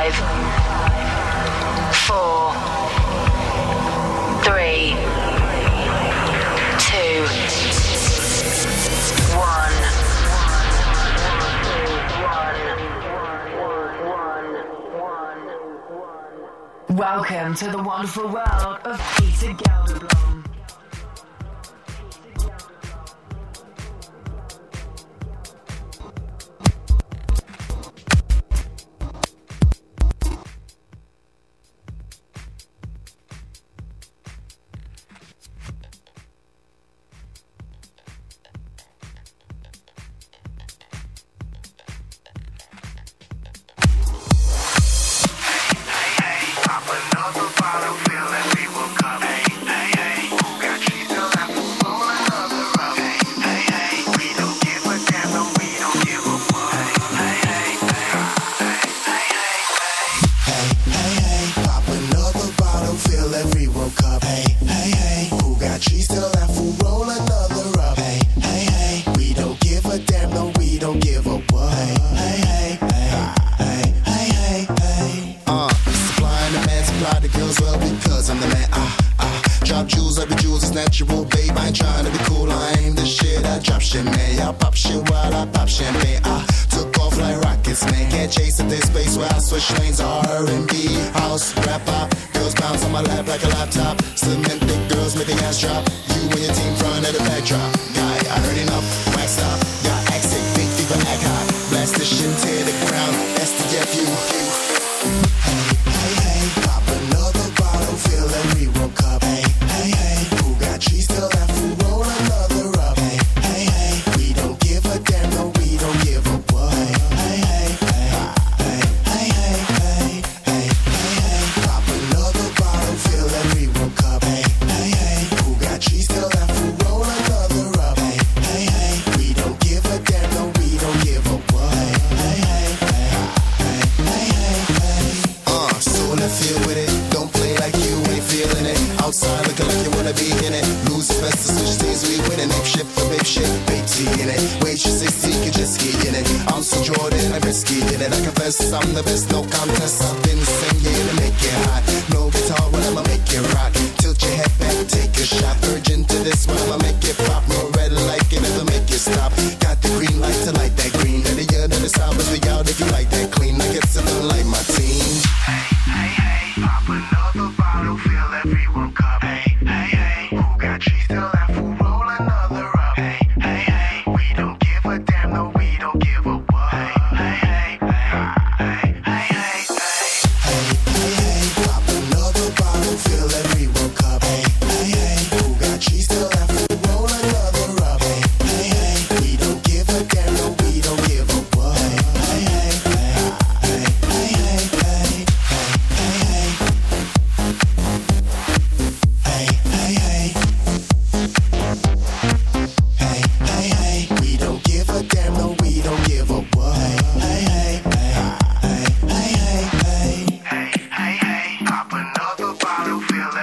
five, four, three, two, one. Welcome to the wonderful world of Peter Gelderblom. Smash this shit, tear the ground. That's. Hey, hey, hey, pop.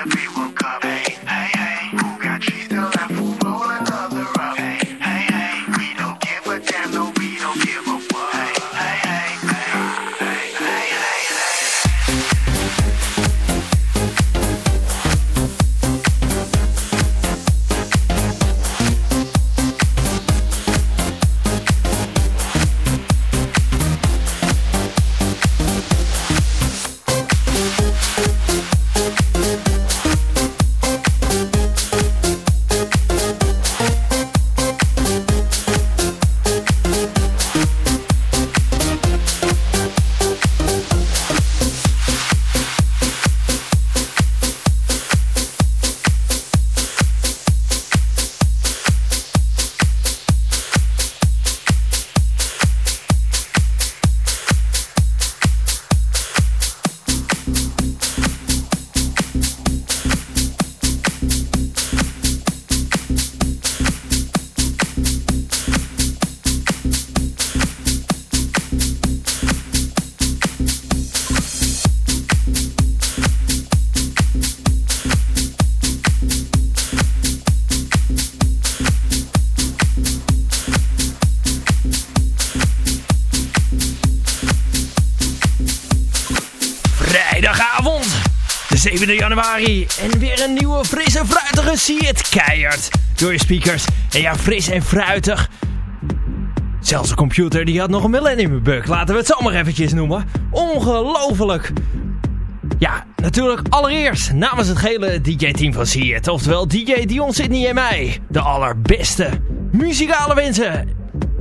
happy 7 januari. En weer een nieuwe frisse fruitige See It keihard. Door je speakers. En ja, fris en fruitig. Zelfs de computer die had nog een millennium bug. Laten we het zo maar eventjes noemen. Ongelooflijk. Ja, natuurlijk allereerst namens het gele DJ-team van See. Oftewel DJ Dion Sydney en mij. De allerbeste muzikale wensen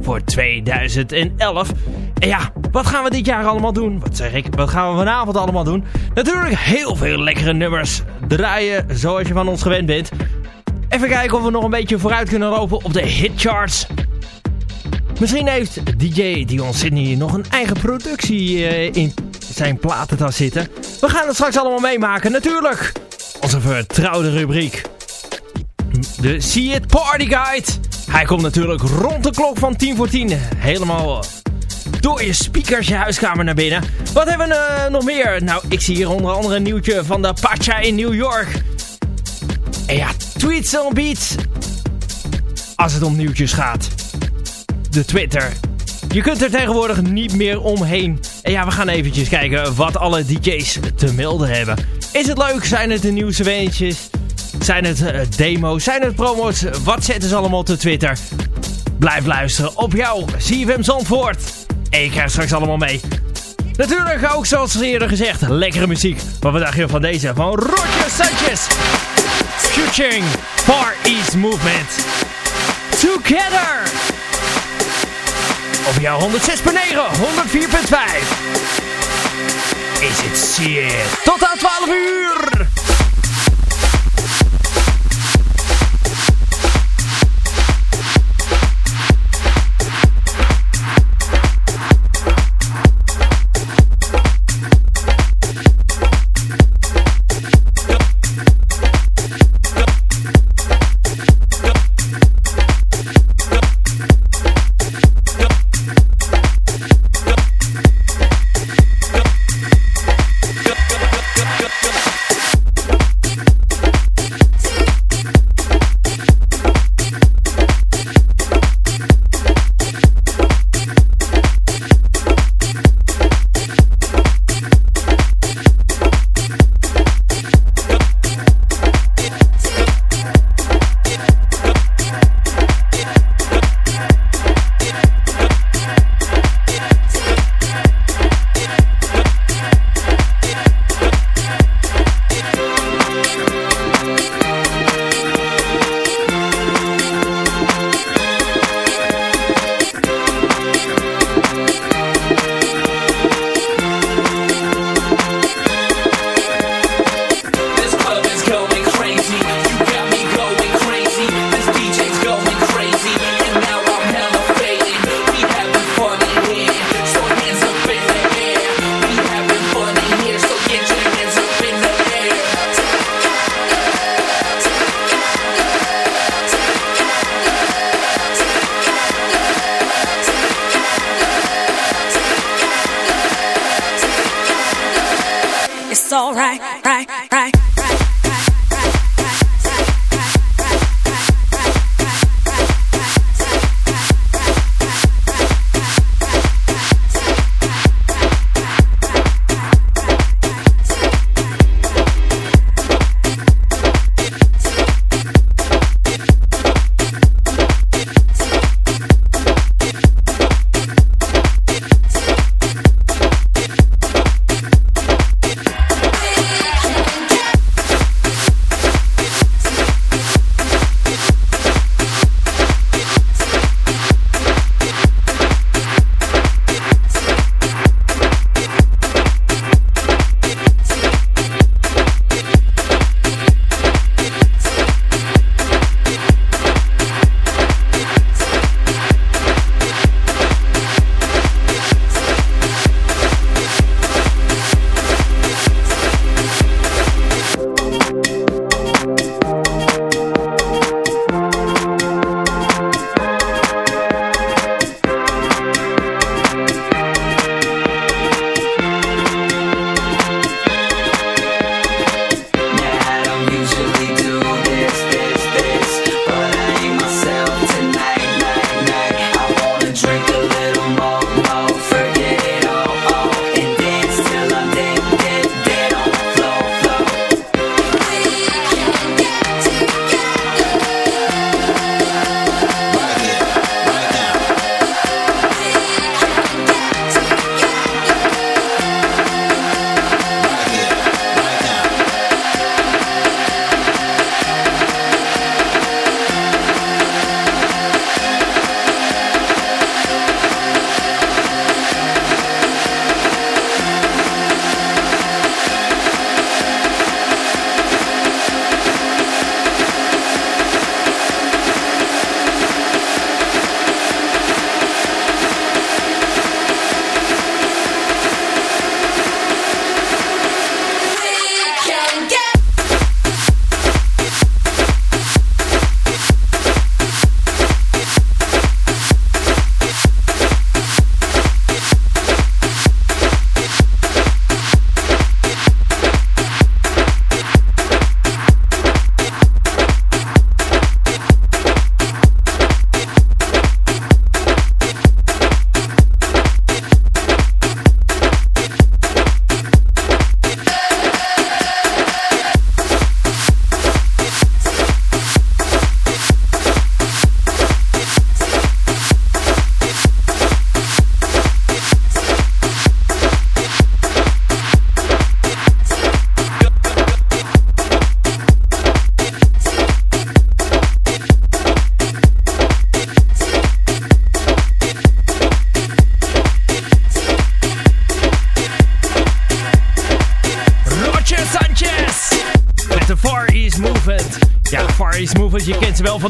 voor 2011. En ja, wat gaan we dit jaar allemaal doen? Wat zeg ik? Wat gaan we vanavond allemaal doen? Natuurlijk heel veel lekkere nummers draaien zoals je van ons gewend bent. Even kijken of we nog een beetje vooruit kunnen lopen op de hitcharts. Misschien heeft DJ Dion Sydney nog een eigen productie uh, in zijn platentas zitten. We gaan het straks allemaal meemaken, natuurlijk. Onze vertrouwde rubriek. De See It Party Guide. Hij komt natuurlijk rond de klok van 10 voor 10. Helemaal door je speakers je huiskamer naar binnen. Wat hebben we uh, nog meer? Nou, ik zie hier onder andere een nieuwtje van de Pacha in New York. En ja, tweets on beats. Als het om nieuwtjes gaat. De Twitter. Je kunt er tegenwoordig niet meer omheen. En ja, we gaan eventjes kijken wat alle DJ's te melden hebben. Is het leuk? Zijn het de nieuwste weetjes? Zijn het uh, demo's? Zijn het promo's? Wat zetten ze allemaal de Twitter? Blijf luisteren op jou, CFM Zandvoort. En je krijgt straks allemaal mee. Natuurlijk ook, zoals eerder gezegd, lekkere muziek. Wat we dacht van deze? Van Roger Sanchez. Futuring Far East Movement. Together. Op jouw 106.9, 104.5. Is het shit. Tot aan 12 uur.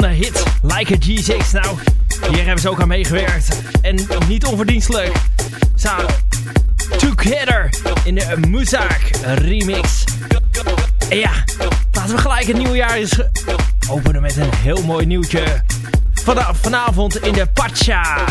Van de hit Like a G6. Nou, hier hebben ze ook aan meegewerkt. En niet onverdienstelijk. Samen Together in de Muzak remix. En ja, laten we gelijk het nieuwe jaar openen met een heel mooi nieuwtje. vanavond in de Pacha.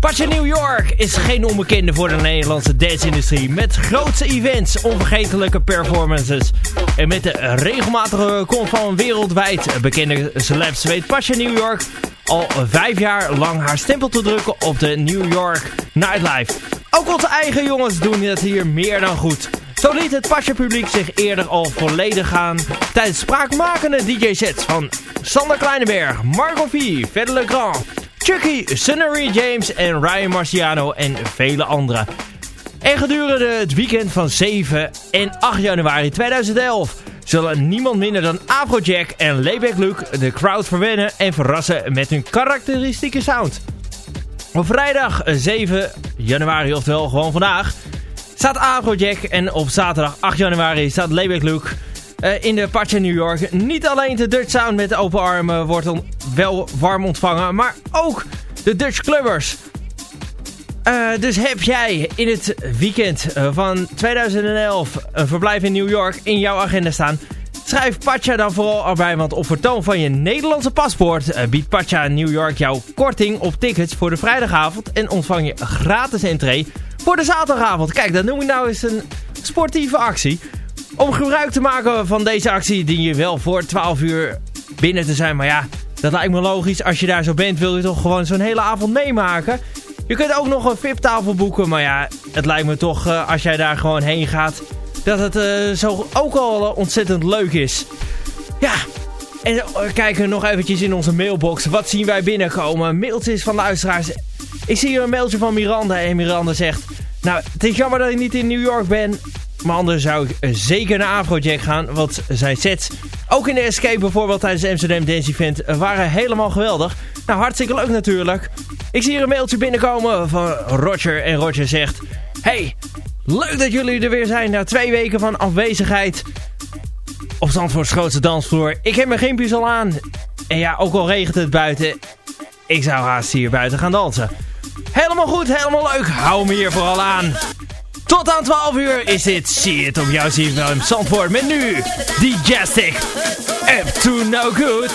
Pacha New York is geen onbekende voor de Nederlandse dance-industrie. Met grootse events, onvergetelijke performances. En met de regelmatige komst van wereldwijd bekende celebs weet Pacha New York al vijf jaar lang haar stempel te drukken op de New York nightlife. Ook onze eigen jongens doen het hier meer dan goed. Zo liet het Pasja publiek zich eerder al volledig gaan tijdens spraakmakende DJ-sets van Sander Kleineberg, Margot V, Fede Legrand, Chucky, Sunnery James en Ryan Marciano en vele anderen. En gedurende het weekend van 7 en 8 januari 2011 zullen niemand minder dan Afrojack en Layback Luke de crowd verwennen en verrassen met hun karakteristieke sound. Op vrijdag 7 januari, oftewel gewoon vandaag, staat Afrojack en op zaterdag 8 januari staat Layback Luke uh, in de Pacha New York. Niet alleen de Dutch Sound met open armen wordt wel warm ontvangen, maar ook de Dutch Clubbers. Uh, dus heb jij in het weekend uh, van 2011 een verblijf in New York in jouw agenda staan... Schrijf Pacha dan vooral erbij, want op vertoon van je Nederlandse paspoort uh, biedt Pacha New York jouw korting op tickets voor de vrijdagavond en ontvang je gratis entree voor de zaterdagavond. Kijk, dat noem ik nou eens een sportieve actie. Om gebruik te maken van deze actie dien je wel voor 12 uur binnen te zijn. Maar ja, dat lijkt me logisch. Als je daar zo bent wil je toch gewoon zo'n hele avond meemaken. Je kunt ook nog een VIP-tafel boeken. Maar ja, het lijkt me toch uh, als jij daar gewoon heen gaat... dat het uh, zo ook al ontzettend leuk is. Ja, en uh, kijken nog eventjes in onze mailbox. Wat zien wij binnenkomen? Mailtjes van luisteraars. Ik zie hier een mailtje van Miranda. En Miranda zegt... Nou, het is jammer dat ik niet in New York ben. Maar anders zou ik zeker naar Afrojack gaan. Want zijn sets, ook in de Escape bijvoorbeeld tijdens het Amsterdam Dance Event, waren helemaal geweldig. Nou, hartstikke leuk natuurlijk. Ik zie hier een mailtje binnenkomen van Roger. En Roger zegt... Hey, leuk dat jullie er weer zijn na twee weken van afwezigheid. Op Zandvoorts grootste dansvloer. Ik heb mijn gimpjes al aan. En ja, ook al regent het buiten. Ik zou haast hier buiten gaan dansen. Helemaal goed, helemaal leuk. Hou me hier vooral aan. Tot aan 12 uur is dit See It op jouw CFM Zandvoort. Met nu DJ Stick. Up to no good.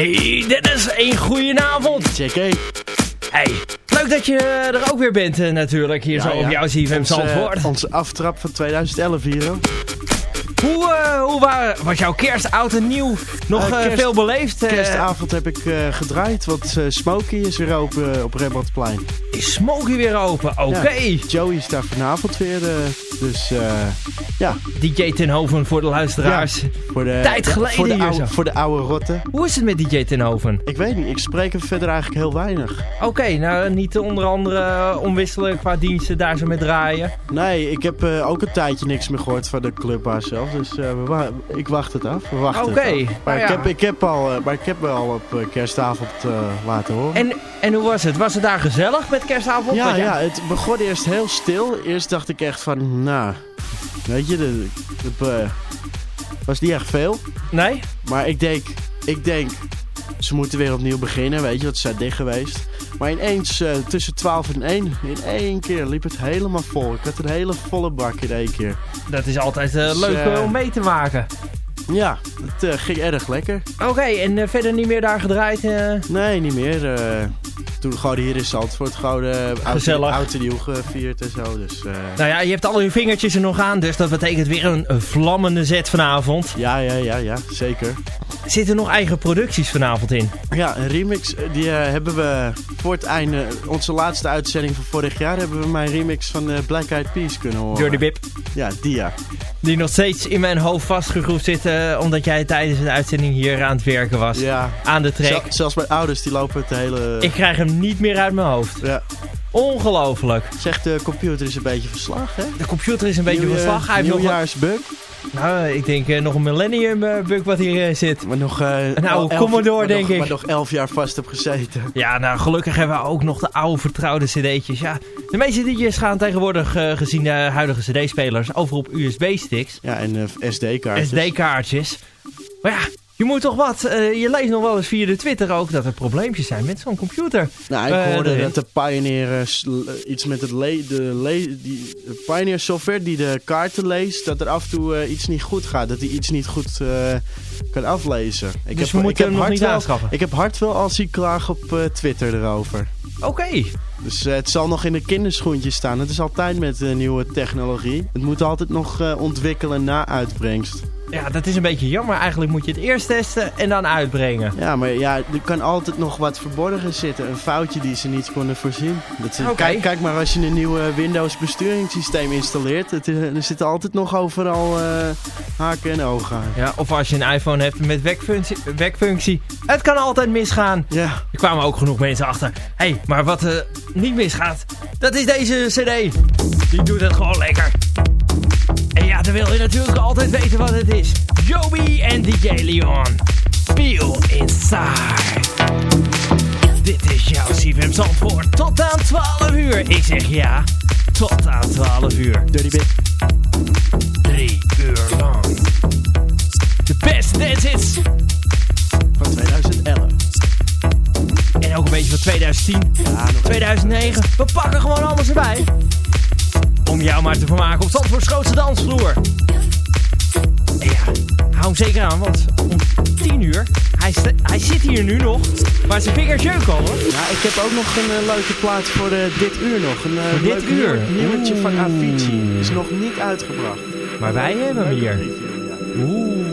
Hey Dennis, een goedenavond. JK. Hey, leuk dat je er ook weer bent eh, natuurlijk, hier zo op jouw CFM Zandvoort. onze aftrap van 2011 hier. hoor. Hoe, eh, hoe wa- was jouw kerst, oud en nieuw? Nog Eh, kerst- veel beleefd? Kerstavond heb ik gedraaid, want Smokey is weer open op Rembrandtplein. Is Smokey weer open? Oké. Joey is daar vanavond weer, dus eh, ja. DJ Tenhoven voor de luisteraars. Voor de, Tijd geleden voor de, hier oude, zo. voor de oude rotten. Hoe is het met DJ Tenhoven? Ik weet niet, ik spreek hem verder eigenlijk heel weinig. Oké, nou niet onder andere eh, omwisselen qua diensten daar zo mee draaien. Nee, ik heb eh, ook een tijdje niks meer gehoord van de clubbaas zelf, dus wa- ik wacht het af. We wachten Oké, af. Maar, nou ik, ja. heb, ik, heb al, maar ik heb me al op kerstavond laten horen. En, en hoe was het? Was het daar gezellig met kerstavond? Ja, Want ja, het begon eerst heel stil. Eerst dacht ik echt van, nou, weet je, de, de, eh, was niet echt veel. Nee? Maar ik denk, ik denk, ze moeten weer opnieuw beginnen, weet je, want ze zijn dicht geweest. Maar ineens, eh, tussen 12 en 1, in één keer liep het helemaal vol. Ik had een hele volle bak in één keer. Dat is altijd eh, Dus, leuk om mee te maken. Ja, het eh, ging erg lekker. Oké, en eh, verder niet meer daar gedraaid? eh? Nee, niet meer. toen gewoon hier in Zandvoort gewoon oud, en nieuw gevierd en zo. Dus Nou ja, je hebt al je vingertjes er nog aan, dus dat betekent weer een, een vlammende zet vanavond. ja, ja, ja, ja, zeker. Zitten er nog eigen producties vanavond in? Ja, een remix, die hebben we voor het einde, onze laatste uitzending van vorig jaar, hebben we mijn remix van Black Eyed Peas kunnen horen. Dirty Bip. Ja, die ja. Die nog steeds in mijn hoofd vastgegroefd zit, eh, omdat jij tijdens de uitzending hier aan het werken was. ja. Aan de trek. Zel- zelfs mijn ouders, die lopen het hele... Ik krijg hem niet meer uit mijn hoofd. Ja. Ongelooflijk. Zegt de computer is een beetje verslag, hè? De computer is een beetje Nieuw- van slag. Hij heeft nog. Nou, ik denk eh, nog een millennium eh, bug wat hier eh, zit. Maar nog... Een oude elf- Commodore, maar denk nog- ik. Maar nog elf jaar vast heb gezeten. Ja, nou gelukkig hebben we ook nog de oude vertrouwde cd'tjes. Ja, de meeste DJ's gaan tegenwoordig, gezien de huidige cd-spelers, over op USB-sticks. Ja, en SD-kaartjes. SD-kaartjes. Maar ja, je moet toch wat. eh, je leest nog wel eens via de Twitter ook dat er probleempjes zijn met zo'n computer. Nou, ik Eh, hoorde dat de Pioneer eh, iets met het le de, le die, de Pioneer software die de kaarten leest, dat er af en toe iets niet goed gaat. Dat hij iets niet goed kan aflezen. Ik Dus we moeten hem nog hard niet wel, aanschaffen. Ik heb hard wel al zien klagen op Twitter erover. Oké. Dus het zal nog in de kinderschoentjes staan. Het is altijd met eh, nieuwe technologie. Het moet altijd nog ontwikkelen na uitbrengst. Ja, dat is een beetje jammer. Eigenlijk moet je het eerst testen en dan uitbrengen. Ja, maar ja, er kan altijd nog wat verborgen zitten. Een foutje die ze niet konden voorzien. Dat is- kijk, kijk maar als je een nieuw eh, Windows besturingssysteem installeert. Het, is- er zitten altijd nog overal eh, haken en ogen aan. Ja, of als je een iPhone hebt met wekfunctie, wekfunctie. Het kan altijd misgaan. Ja, Er kwamen ook genoeg mensen achter. Hé, hey, maar wat eh, niet misgaat, dat is deze cd. Die doet het gewoon lekker. En ja, dan wil je natuurlijk altijd weten wat het is. Joby en DJ Leon. Feel Inside. Dit is jouw CFM Zandvoort. Tot aan 12 uur. Ik zeg ja, tot aan 12 uur. Dirty Bit. Drie uur lang. De beste dance hits. Van 2011. En ook een beetje van 2010. Ja, nog 2009. We pakken gewoon alles erbij. Om jou maar te vermaken op Zandvoorts grootste dansvloer. En ja, hou hem zeker aan, want om 10 uur, hij, hij zit hier nu nog, maar zijn vingers jeuken al hoor. Ja, ik heb ook nog een eh, leuke plaats voor eh, dit uur nog. Een eh, Voor dit uur? nieuw- nieuwtje van. Avicii. Is nog niet uitgebracht. Maar wij hebben hem hier. Oeh.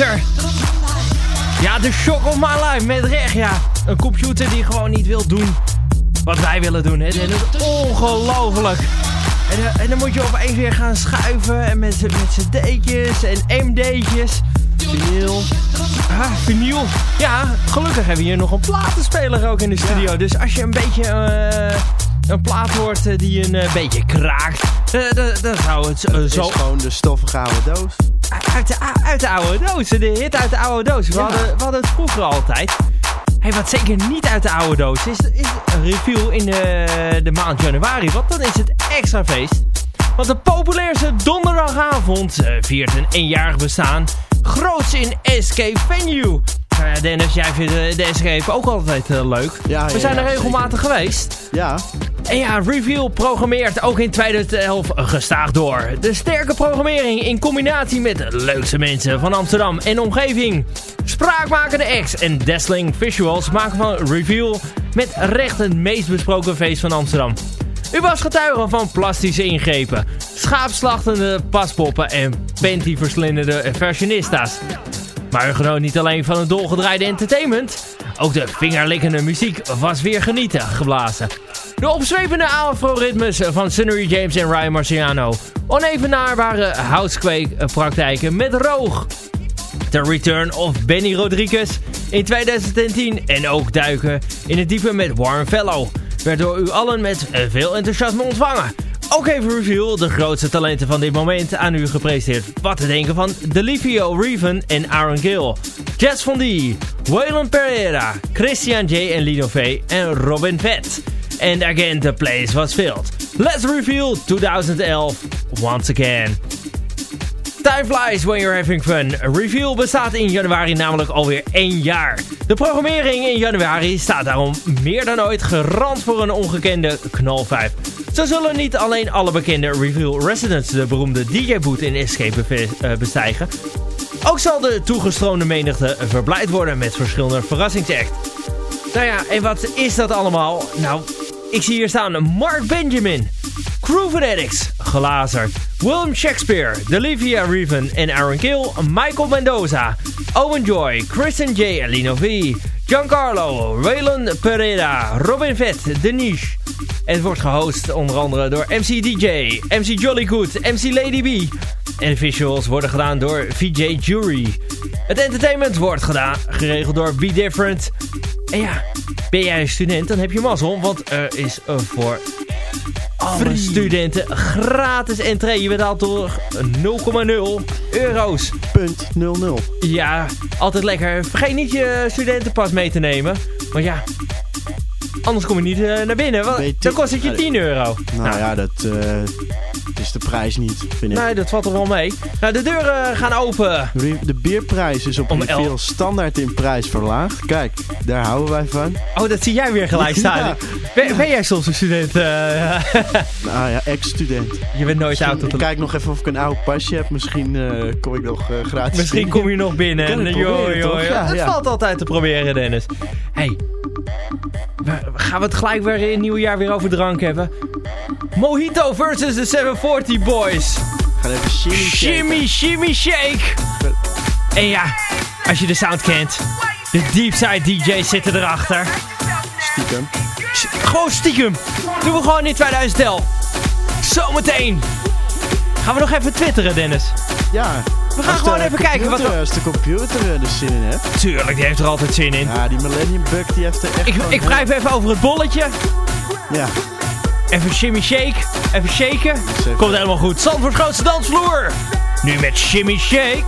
Computer. Ja, de shock of my life. Met recht, ja. Een computer die gewoon niet wil doen wat wij willen doen. Hè. En dat is ongelooflijk. En, eh, en dan moet je opeens weer gaan schuiven. En met, z'n- met cd'tjes en md'tjes. Vinyl. Ah, vinyl. Ja, gelukkig hebben we hier nog een platenspeler ook in de studio. Dus als je een beetje eh, een plaat hoort eh, die een beetje kraakt, dan- dan zou het eh, Het zo is gewoon de stoffige oude doos. Uit de, uit de oude doos. De hit uit de oude doos. We, Ja. hadden, we hadden het vroeger altijd. Hey, wat zeker niet uit de oude doos is, is een review in de, de maand januari. Want dan is het extra feest. Want de populairste donderdagavond eh, viert een eenjarig bestaan. Groots in Escape Venue. Nou ja, Dennis, jij vindt eh, de Escape ook altijd eh, leuk. Ja, We zijn er regelmatig geweest. Ja, En ja, Reveal programmeert ook in 2011 gestaag door. De sterke programmering in combinatie met de leukste mensen van Amsterdam en omgeving. Spraakmakende acts en dazzling visuals maken van Reveal met recht het meest besproken feest van Amsterdam. U was getuige van plastische ingrepen, schaapslachtende paspoppen en pantyverslindende fashionistas. Maar u genoot niet alleen van het dolgedraaide entertainment. Ook de vingerlikkende muziek was weer genieten geblazen. De opzwepende afro-ritmes van Sunnery James en Ryan Marciano. Onevenaarbare housequake-praktijken met roog. The Return of Benny Rodriguez in 2010. En ook duiken in het diepe met Warren Fellow. Werd door u allen met veel enthousiasme ontvangen. Ook heeft Reveal de grootste talenten van dit moment aan u gepresenteerd. Wat te denken van Delivio Reven en Aaron Gill. Jess Von D, Waylon Pereira, Christian J. en Lino V. en Robin Vett. And again the place was filled. Let's Reveal 2011 once again. Time flies when you're having fun. Reveal bestaat in januari namelijk alweer één jaar. De programmering in januari staat daarom meer dan ooit garant voor een ongekende knalvijf. Zo zullen niet alleen alle bekende Reveal residents de beroemde DJ-boot in Escape eh, bestijgen. Ook zal de toegestroomde menigte verblijd worden met verschillende verrassingsacts. Nou ja, en wat is dat allemaal? Nou, ik zie hier staan Mark Benjamin, Crew Fanatics, Glazer, William Shakespeare, Delivia Reven en Aaron Gill, Michael Mendoza, Owen Joy, Kristen J Lino V, Giancarlo, Waylon Pereira, Robin Vett, Denise. En het wordt gehost onder andere door MC DJ, MC Jollygood, MC Lady B. En de visuals worden gedaan door VJ Jury. Het entertainment wordt gedaan, geregeld door Be Different. En ja, ben jij een student, dan heb je mazzel, want er is voor alle studenten gratis entree. Je betaalt door 0,0 euro's. punt 00. Ja, altijd lekker. Vergeet niet je studentenpas mee te nemen. Want ja, Anders kom je niet eh, naar binnen. Wat- dan kost het je Nee. 10 euro. Nou ja, dat eh, is de prijs niet, vind ik. Nee, dat valt er wel mee. Nou, de deuren gaan open. De bierprijs is op veel standaard in prijs verlaagd. Kijk, daar houden wij van. Oh, dat zie jij weer gelijk staan. Ja. Ben, ben jij soms een student? eh, Nou ja, ex-student. je bent nooit oud Ik kijk nog even of ik een oud pasje heb. Misschien kom ik nog eh, gratis Misschien kom je nog binnen. Kan En, ik joh, proberen, joh, toch? joh. Ja, valt altijd te proberen, Dennis. hey, gaan we het gelijk weer in het nieuwe jaar weer over drank hebben? Mojito versus de 740 Boys. Ga even shimmy shaken. Shimmy, shimmy, shake. En ja, als je de sound kent, de Deepside DJ's zitten erachter. Stiekem. S- Gewoon stiekem. Doen we gewoon in 2011. Zometeen. Gaan we nog even twitteren, Dennis? Ja. We gaan gewoon even kijken wat. Als de computer er zin in heeft. Tuurlijk, die heeft er altijd zin in. Ja, die Millennium Bug die heeft er echt Ik, ik wrijf even over het bolletje. Ja. Even shimmy shake. Even shaken. even- Komt helemaal goed. Zandvoorts grootste dansvloer. Nu met shimmy shake.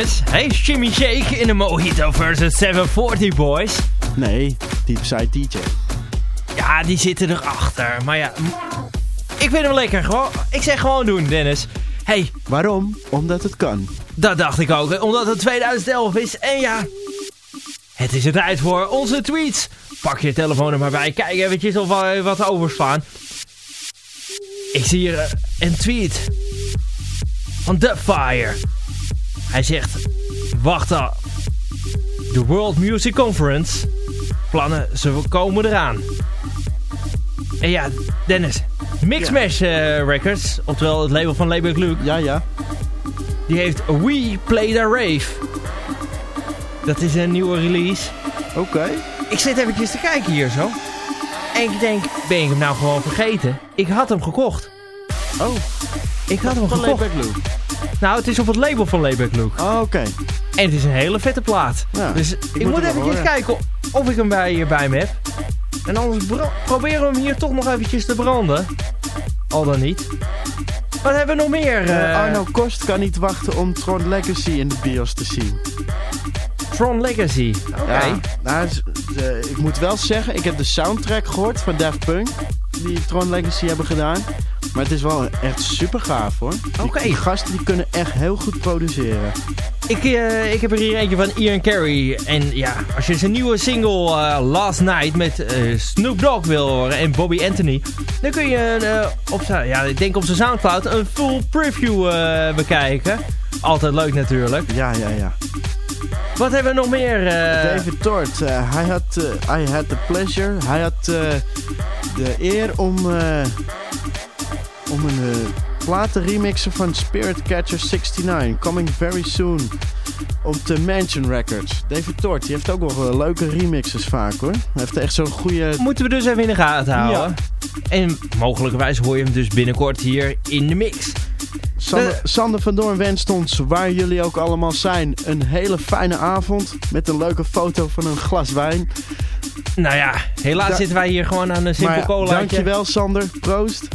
Hey, shimmy shake in de Mojito versus 740 Boys. Nee, Deepside DJ. Ja, die zitten erachter. Maar ja, ik vind hem lekker. Gewoon, ik zeg gewoon doen, Dennis. Hey, Waarom? Omdat het kan. dat dacht ik ook. Omdat het 2011 is. En ja, het is er tijd voor onze tweets pak je telefoon er maar bij. Kijk eventjes of we wat overslaan. Ik zie hier eh, een tweet van Dubfire. Hij zegt, wacht af. De World Music Conference. Plannen, ze komen eraan. En ja, Dennis. Mixmash eh, Records, oftewel het label van Label Luke, Ja, ja. die heeft We Played a Rave. Dat is een nieuwe release. Oké. Ik zit eventjes te kijken hier zo. En ik denk, ben ik hem nou gewoon vergeten? Ik had hem gekocht. Oh, Ik had hem van gekocht. Layback Luke. Nou, het is op het label van Layback Luke. Oh, oké. En het is een hele vette plaat. Ja, dus ik ik, moet eventjes horen. kijken of ik hem bij, bij me heb. En anders proberen we hem hier toch nog eventjes te branden. Al dan niet. Wat hebben we nog meer? Eh, eh, Arno Kost kan niet wachten om Tron Legacy in de bios te zien. Tron Legacy. Oké. Ja, nou, ik moet wel zeggen, ik heb de soundtrack gehoord van Daft Punk. Die Tron Legacy hebben gedaan. Maar het is wel echt super gaaf hoor. Oké. Die gasten die kunnen echt heel goed produceren. Ik, eh, ik heb er hier eentje van Ian Carey. En ja, als je zijn nieuwe single eh, Last Night met eh, Snoop Dogg wil horen en Bobby Anthony. Dan kun je op zijn, ja, ik denk op zijn Soundcloud een full preview bekijken. Altijd leuk natuurlijk. Ja, ja, ja. Wat hebben we nog meer? David Tort, hij had, I had the pleasure, hij had de eer om, om een uh, plaat te remixen van Spirit Catcher 69, coming very soon, op de Mansion Records. David Tort, die heeft ook wel eh, leuke remixes vaak hoor. Hij heeft echt zo'n goede... Moeten we dus even in de gaten houden. En mogelijkerwijs hoor je hem dus binnenkort hier in de mix. Sander, De- Sander van Doorn wenst ons, waar jullie ook allemaal zijn, een hele fijne avond met een leuke foto van een glas wijn. Nou ja, helaas Da- zitten wij hier gewoon aan een simpel Maar colaatje. dankjewel Sander, proost.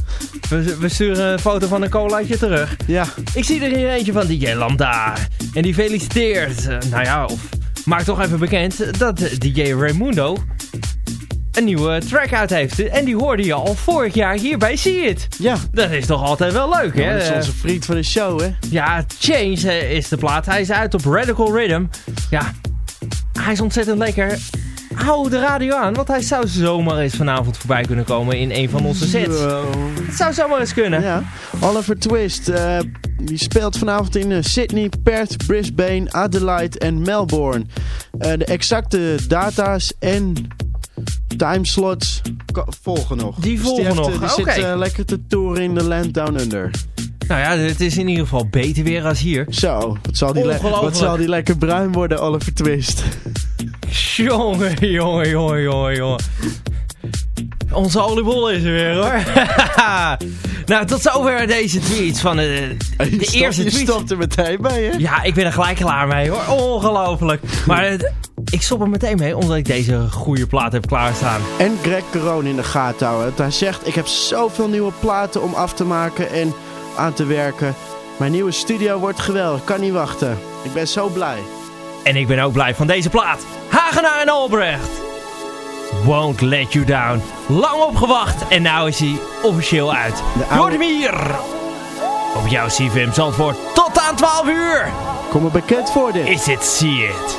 We, we sturen een foto van een colaatje terug. Ja, Ik zie er hier eentje van DJ Lambda. En die feliciteert. Eh, nou ja, of maakt toch even bekend dat DJ Raimundo een nieuwe track uit heeft. En die hoorde je al vorig jaar hier bij See It. ja. Dat is toch altijd wel leuk, Ja, hè? dat is onze vriend van de show, hè? Ja, Change eh, is de plaat. Hij is uit op Radical Rhythm. Ja, hij is ontzettend lekker. Hou de radio aan, want hij zou zomaar eens vanavond voorbij kunnen komen in een van onze sets. Het zou zomaar eens kunnen. Ja. Oliver Twist, eh, die speelt vanavond in eh, Sydney, Perth, Brisbane, Adelaide en Melbourne. Eh, de exacte data's en timeslots volgen nog. Die Dus volgen nog, Die oké. zit lekker te toeren in de Land Down Under. Nou ja, het is in ieder geval beter weer als hier. Zo, wat zal, die le- wat zal die lekker bruin worden, Oliver Twist. Jongen, jongen, jongen, jongen, jongen. Onze oliebol is er weer hoor. nou, tot zover deze tweets van eh, de, Je eerste Je tweet. stopt er meteen bij, hè? Ja, ik ben er gelijk klaar mee hoor. Ongelooflijk. Maar eh, ik stop er meteen mee omdat ik deze goede plaat heb klaarstaan. En Greg Corone in de gaten houden. Hij zegt, ik heb zoveel nieuwe platen om af te maken en aan te werken. Mijn nieuwe studio wordt geweldig, kan niet wachten. Ik ben zo blij. En ik ben ook blij van deze plaat. Hagenaar en Albrecht. Won't Let You Down. Lang opgewacht en nou is hij officieel uit. De oude- hier. Op jouw CVM Zandvoort. Tot aan 12 uur. Kom er bekend voor dit. Is it See It.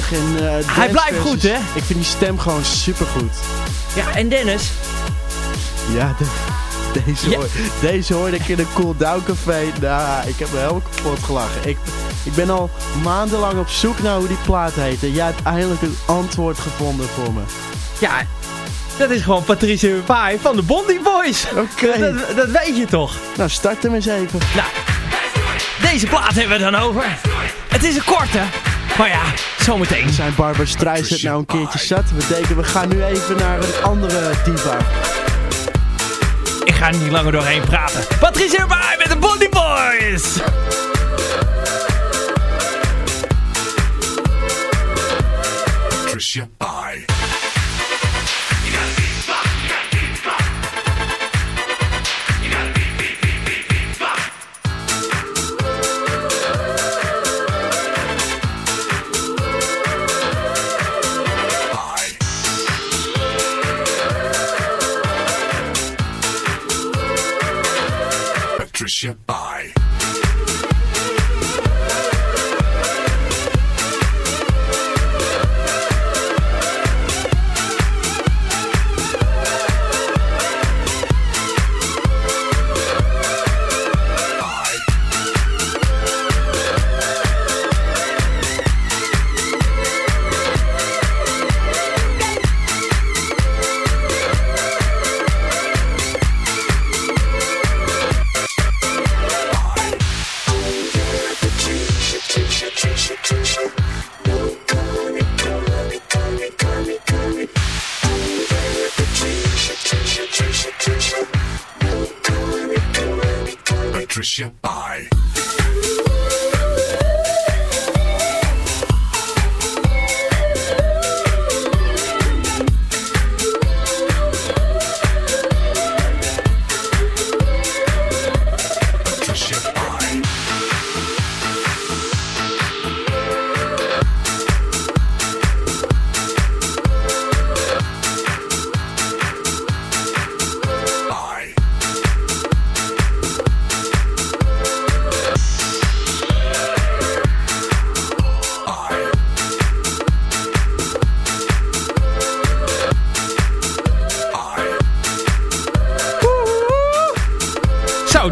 Jaren 90 en eh, Hij blijft goed, hè? Ik vind die stem gewoon supergoed. Ja, en Dennis. Ja, de- deze, Ja. hoor- deze hoorde ik in een cool down café. Nou, ik heb me helemaal kapot gelachen. Ik, ik ben al maandenlang op zoek naar hoe die plaat heet. En jij hebt eindelijk een antwoord gevonden voor me. Ja, dat is gewoon Patricia Pai van de Bondi Boys. Oké. Dat, dat weet je toch? Nou, start hem eens even. Nou, deze plaat hebben we dan over. Het is een korte, maar ja, zometeen. Zijn Barbara Streisand nou een keertje zat? We denken, we gaan nu even naar een andere diva. Ik ga er niet langer doorheen praten. Patricia Pai met de Bondi Boys. Patricia. Patricia Pai.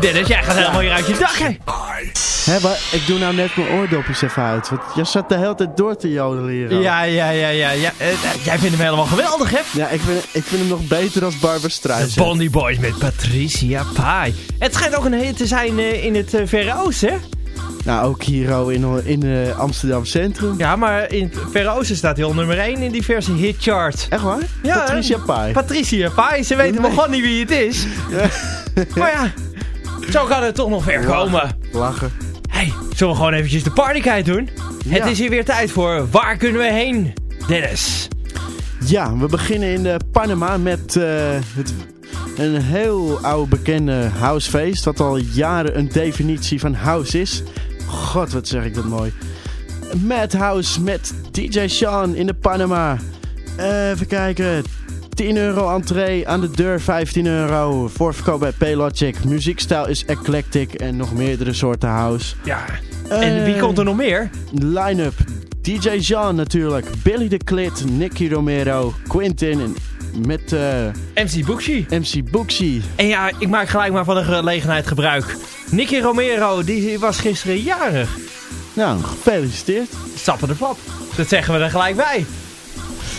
Dennis, jij gaat helemaal hier uit je dak, hè? Hé, maar ik doe nou net mijn oordopjes even uit. Want jij zat de hele tijd door te jodelen hier. al. Ja, ja, ja, ja. ja. Eh, jij vindt hem helemaal geweldig, hè? Ja, ik vind, ik vind hem nog beter als Barbara De Streisand. Bondi Boys met Patricia Pai. Het schijnt ook een hit te zijn eh, in het eh, Verre Oosten, hè? Nou, ook hier in, in eh, Amsterdam Centrum. Ja, maar in het Verre Oosten staat hij al nummer 1 in diverse hitcharts. Echt waar? Ja, Patricia Pai. Patricia Pai, ze weten nog gewoon niet wie het is. maar ja, zo kan het toch nog ver komen. Lachen. Hey, zullen we gewoon eventjes de partykite doen? Het is hier weer tijd voor Waar kunnen we heen? Dennis. Ja, we beginnen in eh, Panama met eh, het, een heel oude bekende housefeest. Dat al jaren een definitie van house is. God, wat zeg ik dat mooi. Madhouse met DJ Sean in de Panama. Even kijken. 10 euro entree, aan de deur 15 euro. Voorverkoop bij Paylogic. Muziekstijl is eclectic en nog meerdere soorten house. Ja. En wie Eh, komt er nog meer? Line-up. DJ Jean natuurlijk. Billy de Klit, Nicky Romero, Quintin en met eh, MC Booksie. MC Booksy. En ja, ik maak gelijk maar van de gelegenheid gebruik. Nicky Romero, die was gisteren jarig. Nou, gefeliciteerd. Stappen de flap. Dat zeggen we er gelijk bij.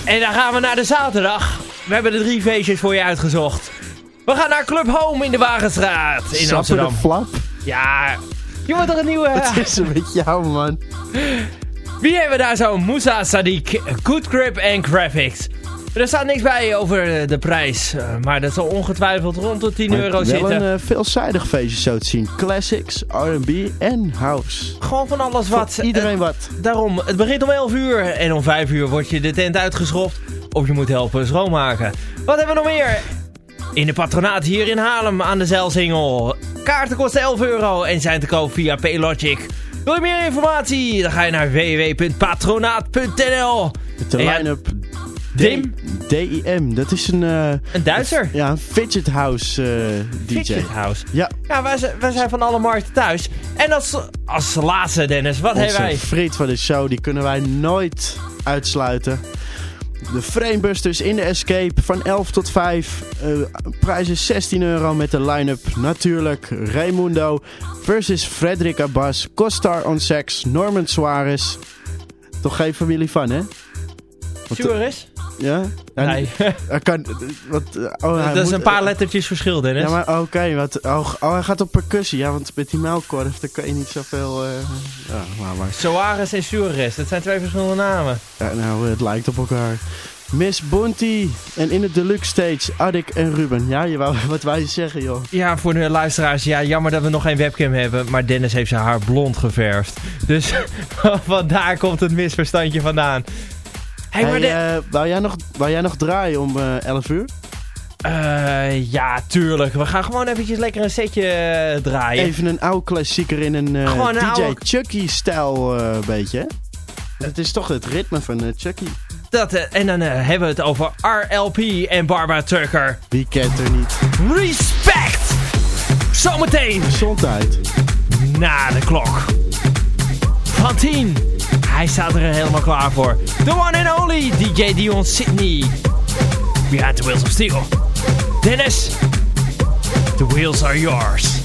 En dan gaan we naar de zaterdag. We hebben de drie feestjes voor je uitgezocht. We gaan naar Club Home in de Wagenstraat in Sappen Amsterdam. de flap. Ja, je wordt er een nieuwe... Het is een beetje jou, man. Wie hebben we daar zo? Moussa Sadiq, Good Grip en Graphics. Er staat niks bij over de prijs. eh, Maar dat zal ongetwijfeld rond de 10 euro wel zitten. een eh, veelzijdig feestje zo te zien. Classics, R&B en house. Gewoon van alles wat. Voor iedereen Eh, wat. daarom, het begint om 11 uur. En om 5 uur wordt je de tent uitgeschopt. Of je moet helpen schoonmaken. Wat hebben we nog meer? In de patronaat hier in Haarlem aan de Zeilsingel. Kaarten kosten 11 euro en zijn te koop via Paylogic. Wil je meer informatie? Dan ga je naar www.patronaat.nl De line-up. Dim? DIM. Dat is een... eh, Een Duitser. ja, een fidget house eh, DJ. Fidget House. Ja, Ja, wij zijn, wij zijn van alle markten thuis. En als, als laatste, Dennis, wat hebben wij? vriend van de show, die kunnen wij nooit uitsluiten. De Framebusters in de Escape van 11 tot 5. Eh, prijs is 16 euro met de line-up. Natuurlijk Raimundo versus Frederik Abbas, Costar on Sex, Norman Suarez. Toch geen familie van, hè? Suarez? Ja? Nee, Hij kan, wat, oh, hij dat is een paar lettertjes verschil, Dennis. Ja, maar oké. wat oh, oh, hij gaat op percussie. Ja, want met die melkkorf, daar kan je niet zoveel... eh ja, maar, maar Soares en Suarez, dat zijn twee verschillende namen. Ja, nou, het lijkt op elkaar. Miss Bounty en in de deluxe stage Adik en Ruben. Ja, je wou wat wij zeggen, joh. Ja, voor de luisteraars, ja, jammer dat we nog geen webcam hebben, maar Dennis heeft zijn haar blond geverfd. Dus vandaar komt het misverstandje vandaan. Hey, maar Hey, de- eh, wou, jij nog, wou jij nog draaien om eh 11 uur? Eh, ja, tuurlijk. We gaan gewoon eventjes lekker een setje draaien. Even een oude klassieker in een DJ oude- Chucky-stijl beetje? Het is toch het ritme van Chucky. Dat, en dan hebben we het over RLP en Barbara Tucker. Wie kent er niet? Respect! Zometeen Gezondheid. na de klok. Van 10. Hij staat er helemaal klaar voor. The one and only DJ Dion Sydney. Behind the wheels of steel. Dennis, the wheels are yours.